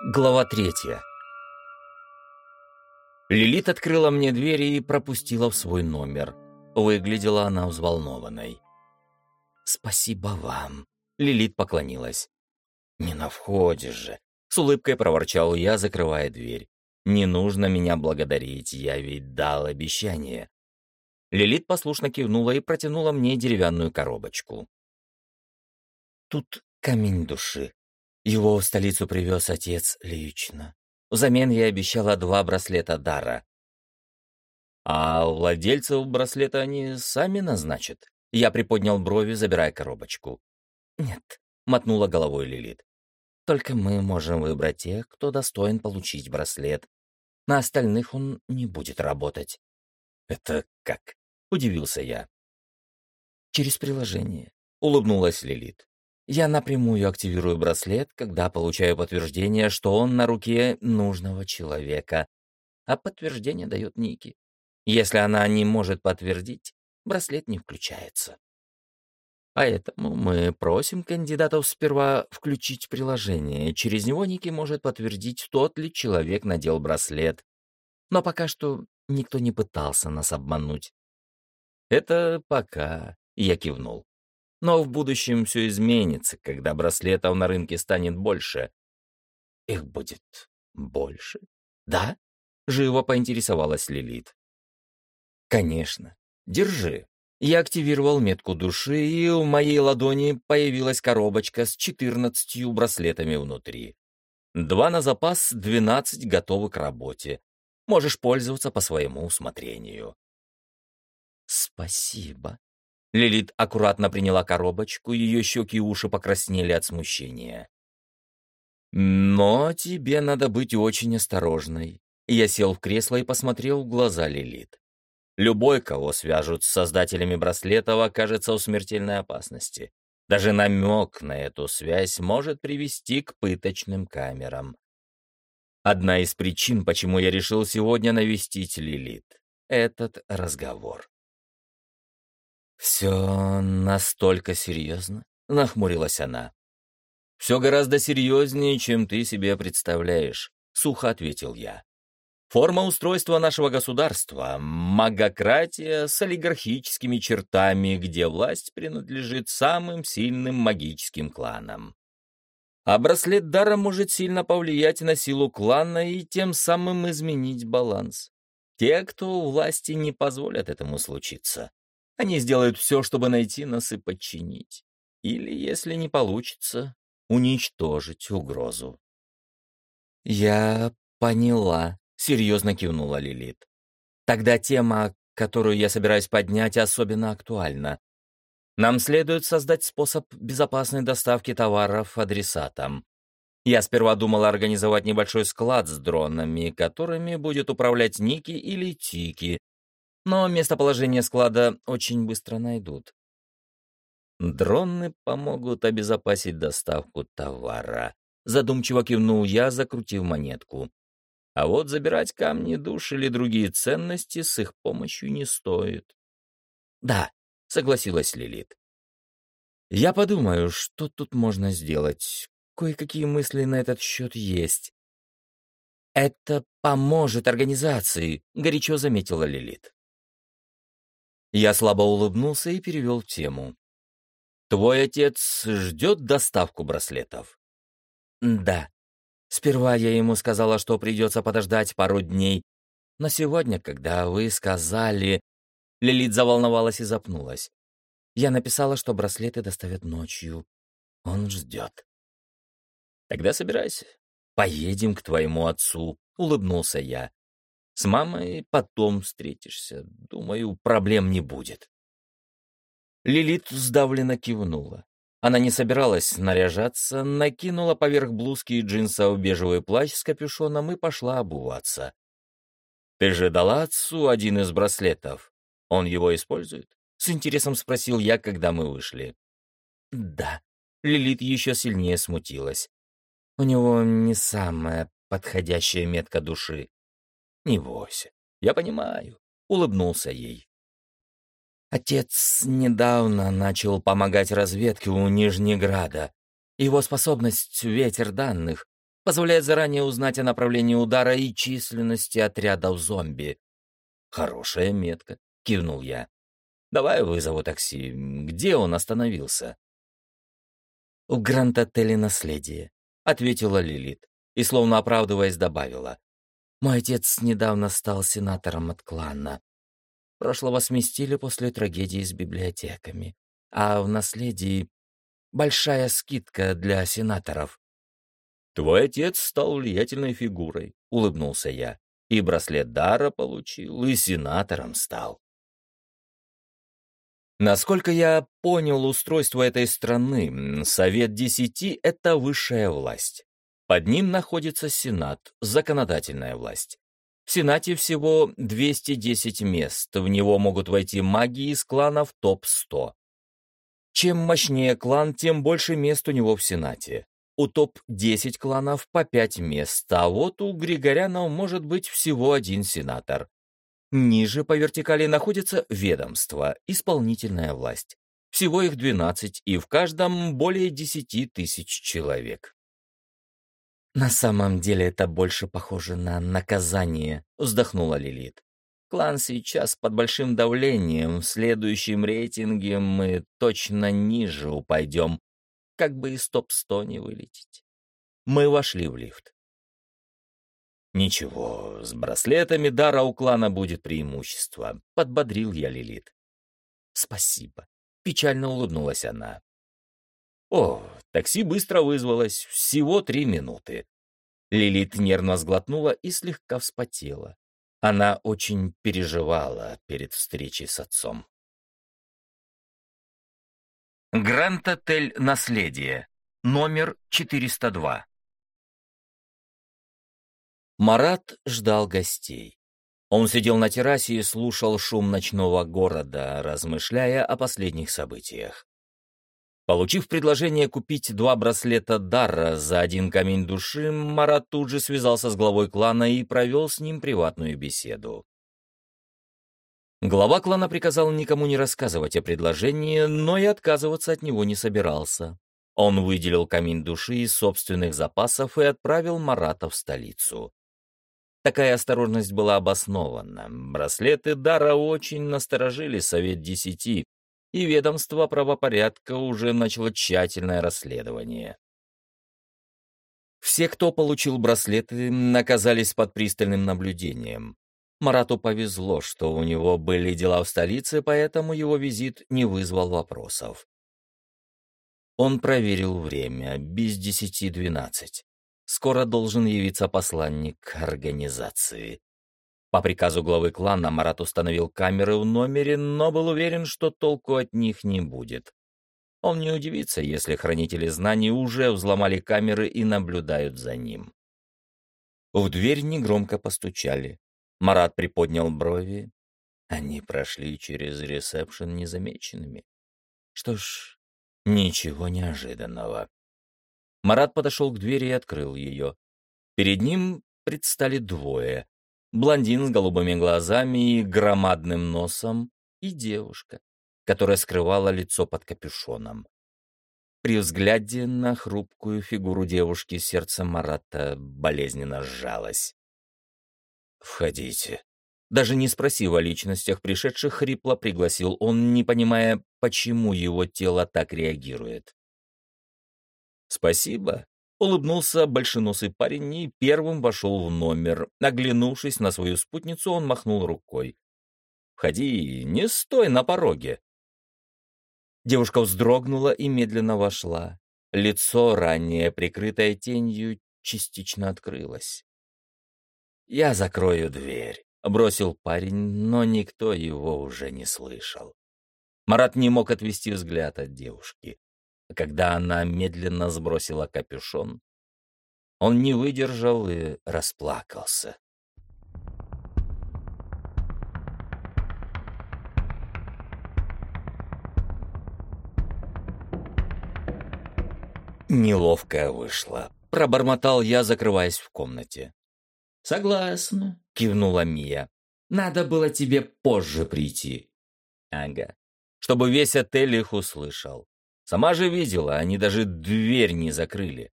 Глава третья. Лилит открыла мне дверь и пропустила в свой номер. Выглядела она взволнованной. «Спасибо вам», — Лилит поклонилась. «Не на входе же», — с улыбкой проворчал я, закрывая дверь. «Не нужно меня благодарить, я ведь дал обещание». Лилит послушно кивнула и протянула мне деревянную коробочку. «Тут камень души», его в столицу привез отец лично. Взамен я обещала два браслета дара. А владельцев браслета они сами назначат. Я приподнял брови, забирая коробочку. Нет, мотнула головой Лилит. Только мы можем выбрать тех, кто достоин получить браслет. На остальных он не будет работать. Это как? Удивился я. Через приложение. Улыбнулась Лилит. Я напрямую активирую браслет, когда получаю подтверждение, что он на руке нужного человека, а подтверждение дает Ники. Если она не может подтвердить, браслет не включается. Поэтому мы просим кандидатов сперва включить приложение. Через него Ники может подтвердить, тот ли человек надел браслет. Но пока что никто не пытался нас обмануть. Это пока, я кивнул. Но в будущем все изменится, когда браслетов на рынке станет больше. Их будет больше? Да? Живо поинтересовалась Лилит. Конечно. Держи. Я активировал метку души, и в моей ладони появилась коробочка с четырнадцатью браслетами внутри. Два на запас, двенадцать готовы к работе. Можешь пользоваться по своему усмотрению. Спасибо. Лилит аккуратно приняла коробочку, ее щеки и уши покраснели от смущения. «Но тебе надо быть очень осторожной». Я сел в кресло и посмотрел в глаза Лилит. Любой, кого свяжут с создателями браслетов, окажется в смертельной опасности. Даже намек на эту связь может привести к пыточным камерам. Одна из причин, почему я решил сегодня навестить Лилит, этот разговор. «Все настолько серьезно?» — нахмурилась она. «Все гораздо серьезнее, чем ты себе представляешь», — сухо ответил я. «Форма устройства нашего государства — магократия с олигархическими чертами, где власть принадлежит самым сильным магическим кланам. А браслет дара может сильно повлиять на силу клана и тем самым изменить баланс. Те, кто у власти, не позволят этому случиться. Они сделают все, чтобы найти нас и подчинить. Или, если не получится, уничтожить угрозу. «Я поняла», — серьезно кивнула Лилит. «Тогда тема, которую я собираюсь поднять, особенно актуальна. Нам следует создать способ безопасной доставки товаров адресатам. Я сперва думал организовать небольшой склад с дронами, которыми будет управлять Ники или Тики, но местоположение склада очень быстро найдут. Дроны помогут обезопасить доставку товара. Задумчиво кивнул я, закрутив монетку. А вот забирать камни душ или другие ценности с их помощью не стоит. Да, согласилась Лилит. Я подумаю, что тут можно сделать. Кое-какие мысли на этот счет есть. Это поможет организации, горячо заметила Лилит. Я слабо улыбнулся и перевел тему. «Твой отец ждет доставку браслетов?» «Да. Сперва я ему сказала, что придется подождать пару дней. Но сегодня, когда вы сказали...» Лилит заволновалась и запнулась. Я написала, что браслеты доставят ночью. Он ждет. «Тогда собирайся. Поедем к твоему отцу», — улыбнулся я. С мамой потом встретишься. Думаю, проблем не будет. Лилит сдавленно кивнула. Она не собиралась наряжаться, накинула поверх блузки и джинсов бежевый плащ с капюшоном и пошла обуваться. «Ты же дала отцу один из браслетов. Он его использует?» — с интересом спросил я, когда мы вышли. «Да». Лилит еще сильнее смутилась. «У него не самая подходящая метка души. «Не бойся, я понимаю», — улыбнулся ей. Отец недавно начал помогать разведке у Нижнеграда. Его способность — ветер данных, Позволяет заранее узнать о направлении удара и численности отрядов зомби. Хорошая метка, кивнул я. Давай вызову такси. Где он остановился? «В Гранд-отеле «Наследие», — ответила Лилит и, словно оправдываясь, добавила. «Мой отец недавно стал сенатором от клана. Прошлого сместили после трагедии с библиотеками. А в наследии большая скидка для сенаторов». «Твой отец стал влиятельной фигурой», — улыбнулся я. «И браслет дара получил, и сенатором стал». Насколько я понял устройство этой страны, Совет Десяти — это высшая власть. Под ним находится Сенат, законодательная власть. В Сенате всего 210 мест, в него могут войти маги из кланов топ-100. Чем мощнее клан, тем больше мест у него в Сенате. У топ-10 кланов по 5 мест, а вот у Григорянов может быть всего один сенатор. Ниже по вертикали находится ведомство, исполнительная власть. Всего их 12, и в каждом более 10 тысяч человек. «На самом деле это больше похоже на наказание», — вздохнула Лилит. «Клан сейчас под большим давлением, в следующем рейтинге мы точно ниже упадем, как бы из топ-100 не вылететь». Мы вошли в лифт. «Ничего, с браслетами дара у клана будет преимущество», — подбодрил я Лилит. «Спасибо», — печально улыбнулась она. «О, такси быстро вызвалось, всего три минуты». Лилит нервно сглотнула и слегка вспотела. Она очень переживала перед встречей с отцом. Гранд-отель «Наследие», номер 402. Марат ждал гостей. Он сидел на террасе и слушал шум ночного города, размышляя о последних событиях. Получив предложение купить два браслета Дарра за один камень души, Марат тут же связался с главой клана и провел с ним приватную беседу. Глава клана приказал никому не рассказывать о предложении, но и отказываться от него не собирался. Он выделил камень души из собственных запасов и отправил Марата в столицу. Такая осторожность была обоснована. Браслеты Дара очень насторожили Совет Десяти, и ведомство правопорядка уже начало тщательное расследование. Все, кто получил браслеты, оказались под пристальным наблюдением. Марату повезло, что у него были дела в столице, поэтому его визит не вызвал вопросов. Он проверил время, без десяти двенадцать скоро должен явиться посланник организации. По приказу главы клана Марат установил камеры в номере, но был уверен, что толку от них не будет. Он не удивится, если хранители знаний уже взломали камеры и наблюдают за ним. В дверь негромко постучали. Марат приподнял брови. Они прошли через ресепшн незамеченными. Что ж, ничего неожиданного. Марат подошел к двери и открыл ее. Перед ним предстали двое. Блондин с голубыми глазами и громадным носом и девушка, которая скрывала лицо под капюшоном. При взгляде на хрупкую фигуру девушки сердце Марата болезненно сжалось. «Входите». Даже не спросив о личностях пришедших, хрипло пригласил он, не понимая, почему его тело так реагирует. «Спасибо», — улыбнулся большеносый парень и первым вошел в номер. Оглянувшись на свою спутницу, он махнул рукой. «Входи, не стой на пороге». Девушка вздрогнула и медленно вошла. Лицо, ранее прикрытое тенью, частично открылось. «Я закрою дверь», — бросил парень, но никто его уже не слышал. Марат не мог отвести взгляд от девушки. Когда она медленно сбросила капюшон, он не выдержал и расплакался. Неловко вышло. Пробормотал я, закрываясь в комнате. «Согласна», — кивнула Мия. «Надо было тебе позже прийти». «Ага. Чтобы весь отель их услышал. Сама же видела, они даже дверь не закрыли.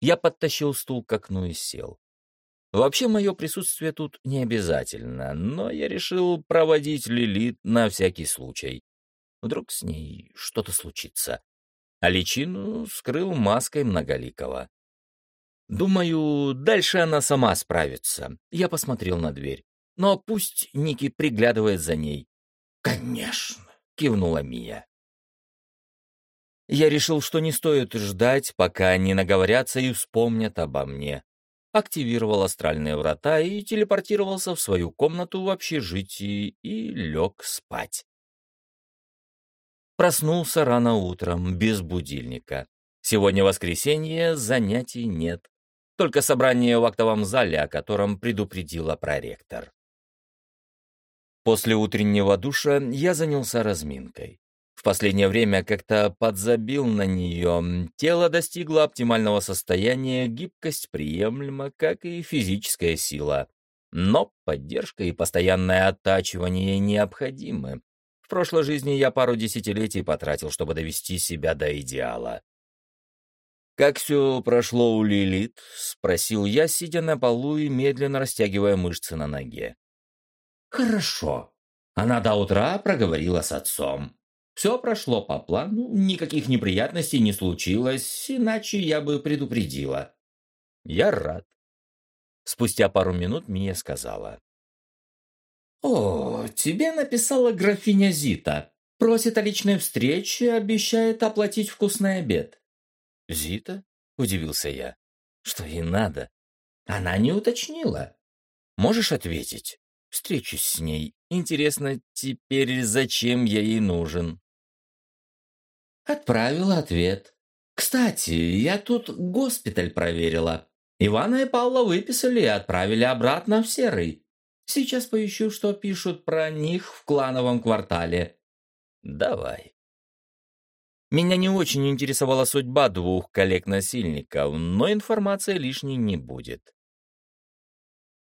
Я подтащил стул к окну и сел. Вообще, мое присутствие тут не обязательно, но я решил проводить Лилит на всякий случай. Вдруг с ней что-то случится. А личину скрыл маской многоликого. Думаю, дальше она сама справится. Я посмотрел на дверь. Но пусть Ники приглядывает за ней. «Конечно», — кивнула Мия. Я решил, что не стоит ждать, пока они наговорятся и вспомнят обо мне. Активировал астральные врата и телепортировался в свою комнату в общежитии и лег спать. Проснулся рано утром, без будильника. Сегодня воскресенье, занятий нет. Только собрание в актовом зале, о котором предупредила проректор. После утреннего душа я занялся разминкой. В последнее время как-то подзабил на нее. Тело достигло оптимального состояния, гибкость приемлема, как и физическая сила. Но поддержка и постоянное оттачивание необходимы. В прошлой жизни я пару десятилетий потратил, чтобы довести себя до идеала. «Как все прошло у Лилит?» — спросил я, сидя на полу и медленно растягивая мышцы на ноге. «Хорошо. Она до утра проговорила с отцом. Все прошло по плану, никаких неприятностей не случилось, иначе я бы предупредила. Я рад. Спустя пару минут Мия сказала. «О, тебе написала графиня Зита. Просит о личной встрече, обещает оплатить вкусный обед». «Зита?» — удивился я. «Что ей надо?» Она не уточнила. «Можешь ответить?» Встречусь с ней. Интересно, теперь зачем я ей нужен? Отправила ответ. Кстати, я тут госпиталь проверила. Ивана и Павла выписали и отправили обратно в Серый. Сейчас поищу, что пишут про них в клановом квартале. Давай. Меня не очень интересовала судьба двух коллег-насильников, но информация лишней не будет.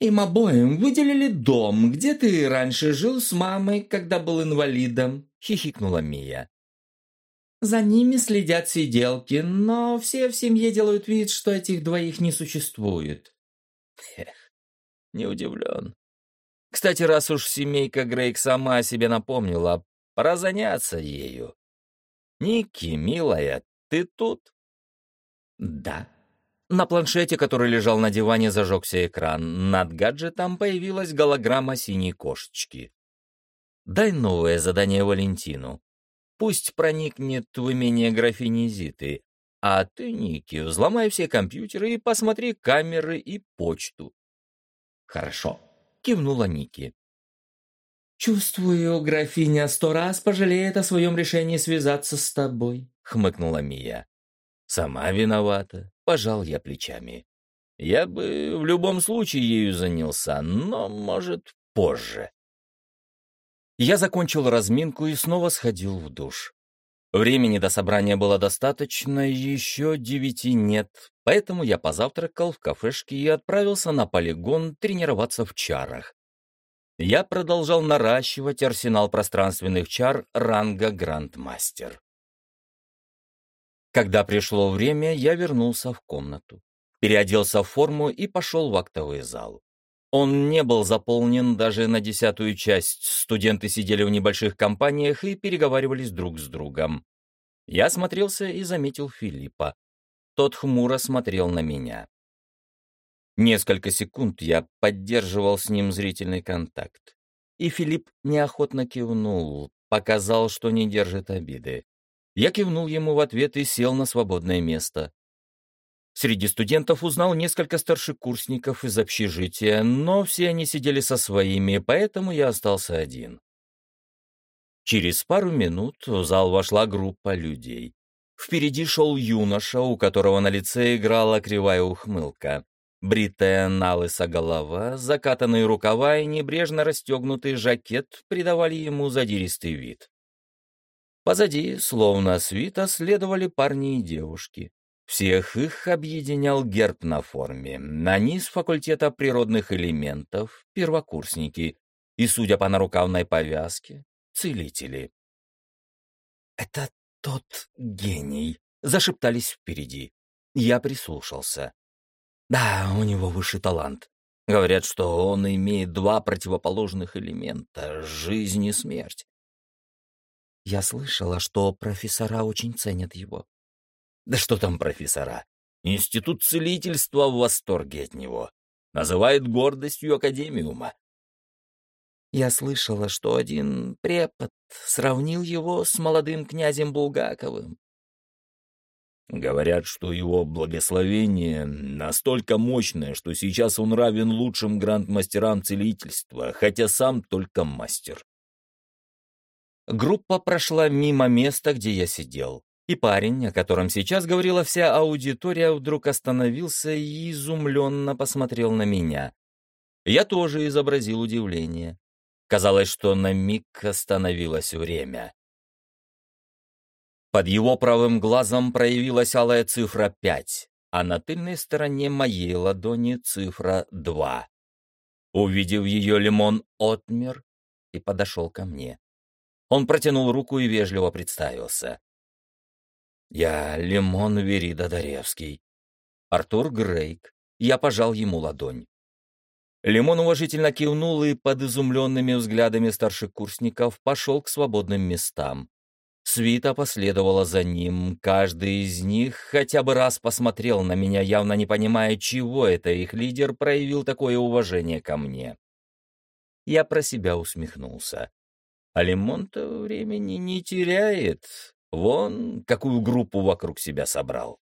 Им обоим выделили дом, где ты раньше жил с мамой, когда был инвалидом, хихикнула Мия. За ними следят сиделки, но все в семье делают вид, что этих двоих не существует. Эх, не удивлен. Кстати, раз уж семейка Грейк сама о себе напомнила, пора заняться ею. Ники, милая, ты тут? Да. На планшете, который лежал на диване, зажегся экран. Над гаджетом появилась голограмма синей кошечки. «Дай новое задание Валентину. Пусть проникнет в имение графини Зиты, а ты, Ники, взломай все компьютеры и посмотри камеры и почту. Хорошо, кивнула Ники. «Чувствую, графиня сто раз пожалеет о своем решении связаться с тобой», — хмыкнула Мия. «Сама виновата», — пожал я плечами. «Я бы в любом случае ею занялся, но, может, позже». Я закончил разминку и снова сходил в душ. Времени до собрания было достаточно, еще девяти нет, поэтому я позавтракал в кафешке и отправился на полигон тренироваться в чарах. Я продолжал наращивать арсенал пространственных чар ранга Грандмастер. Когда пришло время, я вернулся в комнату, переоделся в форму и пошел в актовый зал. Он не был заполнен даже на десятую часть. Студенты сидели в небольших компаниях и переговаривались друг с другом. Я смотрелся и заметил Филиппа. Тот хмуро смотрел на меня. Несколько секунд я поддерживал с ним зрительный контакт. И Филипп неохотно кивнул, показал, что не держит обиды. Я кивнул ему в ответ и сел на свободное место. Среди студентов узнал несколько старшекурсников из общежития, но все они сидели со своими, поэтому я остался один. Через пару минут в зал вошла группа людей. Впереди шел юноша, у которого на лице играла кривая ухмылка. Бритая налыса голова, закатанные рукава и небрежно расстегнутый жакет придавали ему задиристый вид. Позади, словно свита, следовали парни и девушки. Всех их объединял герб на форме. Они с факультета природных элементов, первокурсники, и, судя по нарукавной повязке, целители. «Это тот гений», — зашептались впереди. Я прислушался. Да, у него высший талант. Говорят, что он имеет два противоположных элемента — жизнь и смерть. Я слышала, что профессора очень ценят его. Да что там профессора? Институт целительства в восторге от него. Называет гордостью Академиума. Я слышала, что один препод сравнил его с молодым князем Булгаковым. Говорят, что его благословение настолько мощное, что сейчас он равен лучшим грандмастерам целительства, хотя сам только мастер. Группа прошла мимо места, где я сидел, и парень, о котором сейчас говорила вся аудитория, вдруг остановился и изумленно посмотрел на меня. Я тоже изобразил удивление. Казалось, что на миг остановилось время. Под его правым глазом проявилась алая цифра 5, а на тыльной стороне моей ладони цифра 2. Увидев ее, Лимон отмер и подошел ко мне. Он протянул руку и вежливо представился. «Я Лимон Верида Даревский. Артур Грейк». Я пожал ему ладонь. Лимон уважительно кивнул и под изумленными взглядами старшекурсников пошел к свободным местам. Свита последовала за ним. Каждый из них хотя бы раз посмотрел на меня, явно не понимая, чего это их лидер проявил такое уважение ко мне. Я про себя усмехнулся. А Лимон-то времени не теряет. Вон, какую группу вокруг себя собрал.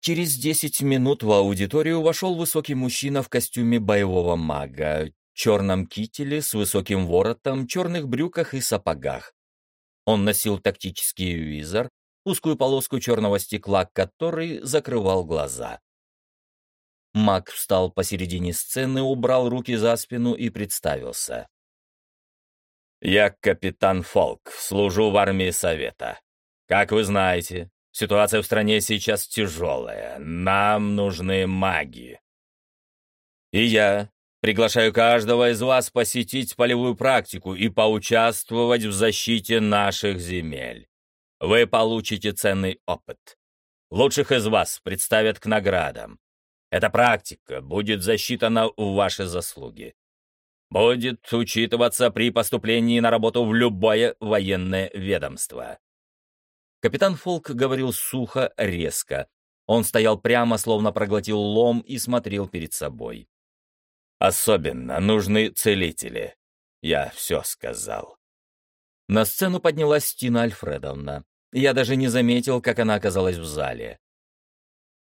Через десять минут в аудиторию вошел высокий мужчина в костюме боевого мага, черном кителе с высоким воротом, черных брюках и сапогах. Он носил тактический визор, узкую полоску черного стекла, который закрывал глаза. Маг встал посередине сцены, убрал руки за спину и представился. «Я капитан Фолк, служу в армии Совета. Как вы знаете, ситуация в стране сейчас тяжелая, нам нужны маги. И я, Приглашаю каждого из вас посетить полевую практику и поучаствовать в защите наших земель. Вы получите ценный опыт. Лучших из вас представят к наградам. Эта практика будет засчитана в ваши заслуги. Будет учитываться при поступлении на работу в любое военное ведомство. Капитан Фолк говорил сухо, резко. Он стоял прямо, словно проглотил лом и смотрел перед собой. Особенно нужны целители. Я все сказал. На сцену поднялась Тина Альфредовна. Я даже не заметил, как она оказалась в зале.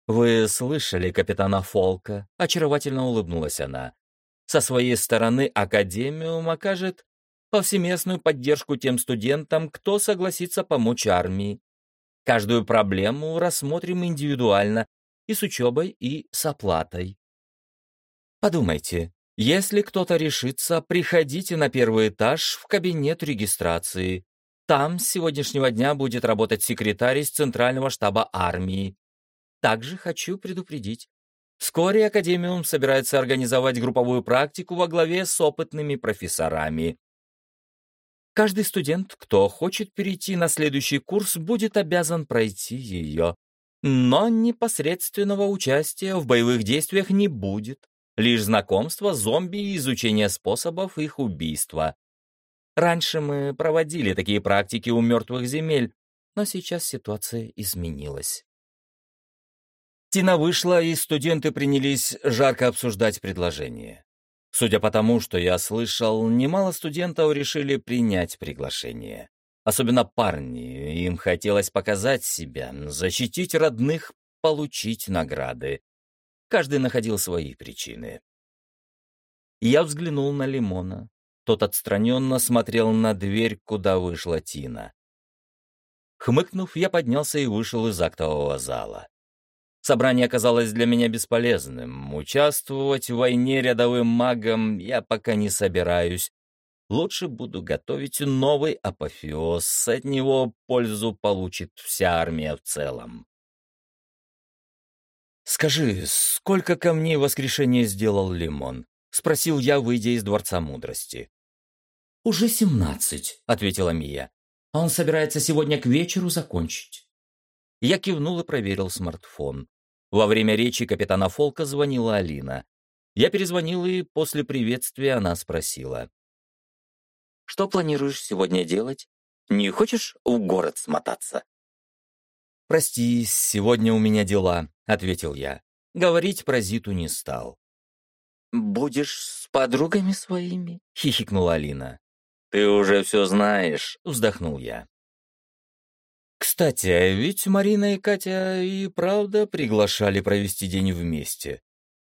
«Вы слышали капитана Фолка?» — очаровательно улыбнулась она. «Со своей стороны Академиум окажет повсеместную поддержку тем студентам, кто согласится помочь армии. Каждую проблему рассмотрим индивидуально и с учебой, и с оплатой. Подумайте, если кто-то решится, приходите на первый этаж в кабинет регистрации. Там с сегодняшнего дня будет работать секретарь из Центрального штаба армии. Также хочу предупредить. Вскоре Академиум собирается организовать групповую практику во главе с опытными профессорами. Каждый студент, кто хочет перейти на следующий курс, будет обязан пройти ее. Но непосредственного участия в боевых действиях не будет лишь знакомство с зомби и изучение способов их убийства. Раньше мы проводили такие практики у мертвых земель, но сейчас ситуация изменилась. Тина вышла, и студенты принялись жарко обсуждать предложение. Судя по тому, что я слышал, немало студентов решили принять приглашение. Особенно парни, им хотелось показать себя, защитить родных, получить награды. Каждый находил свои причины. Я взглянул на Лимона. Тот отстраненно смотрел на дверь, куда вышла Тина. Хмыкнув, я поднялся и вышел из актового зала. Собрание оказалось для меня бесполезным. Участвовать в войне рядовым магом я пока не собираюсь. Лучше буду готовить новый апофеоз, от него пользу получит вся армия в целом. «Скажи, сколько камней воскрешения сделал Лимон?» — спросил я, выйдя из Дворца Мудрости. «Уже семнадцать», — ответила Мия. «А он собирается сегодня к вечеру закончить». Я кивнул и проверил смартфон. Во время речи капитана Фолка звонила Алина. Я перезвонил, и после приветствия она спросила. «Что планируешь сегодня делать? Не хочешь в город смотаться?» «Прости, сегодня у меня дела», — ответил я. Говорить про Зиту не стал. «Будешь с подругами своими?» — хихикнула Алина. «Ты уже все знаешь», — вздохнул я. Кстати, а ведь Марина и Катя и правда приглашали провести день вместе.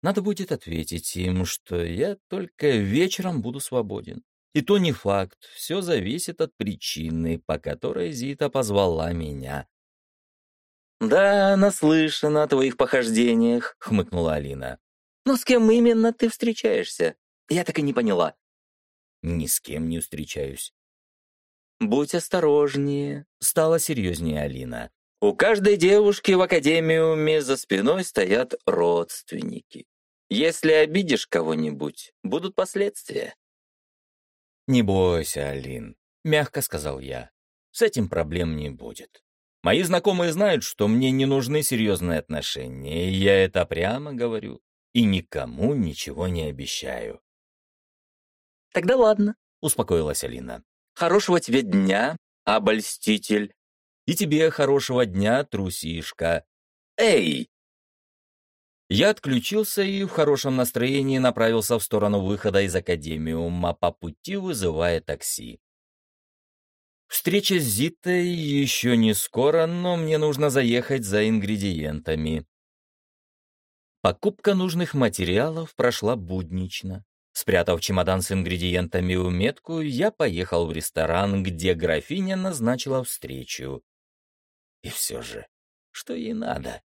Надо будет ответить им, что я только вечером буду свободен. И то не факт, все зависит от причины, по которой Зита позвала меня. «Да, наслышана о твоих похождениях», — хмыкнула Алина. «Но с кем именно ты встречаешься? Я так и не поняла». «Ни с кем не встречаюсь». «Будь осторожнее», — стала серьезнее Алина. «У каждой девушки в академиуме за спиной стоят родственники. Если обидишь кого-нибудь, будут последствия». «Не бойся, Алин», — мягко сказал я. «С этим проблем не будет. Мои знакомые знают, что мне не нужны серьезные отношения, и я это прямо говорю, и никому ничего не обещаю». «Тогда ладно», — успокоилась Алина. «Хорошего тебе дня, обольститель». «И тебе хорошего дня, трусишка». «Эй!» Я отключился и в хорошем настроении направился в сторону выхода из академиума, по пути вызывая такси. Встреча с Зитой еще не скоро, но мне нужно заехать за ингредиентами. Покупка нужных материалов прошла буднично. Спрятав чемодан с ингредиентами у метку, я поехал в ресторан, где графиня назначила встречу. И все же, что ей надо?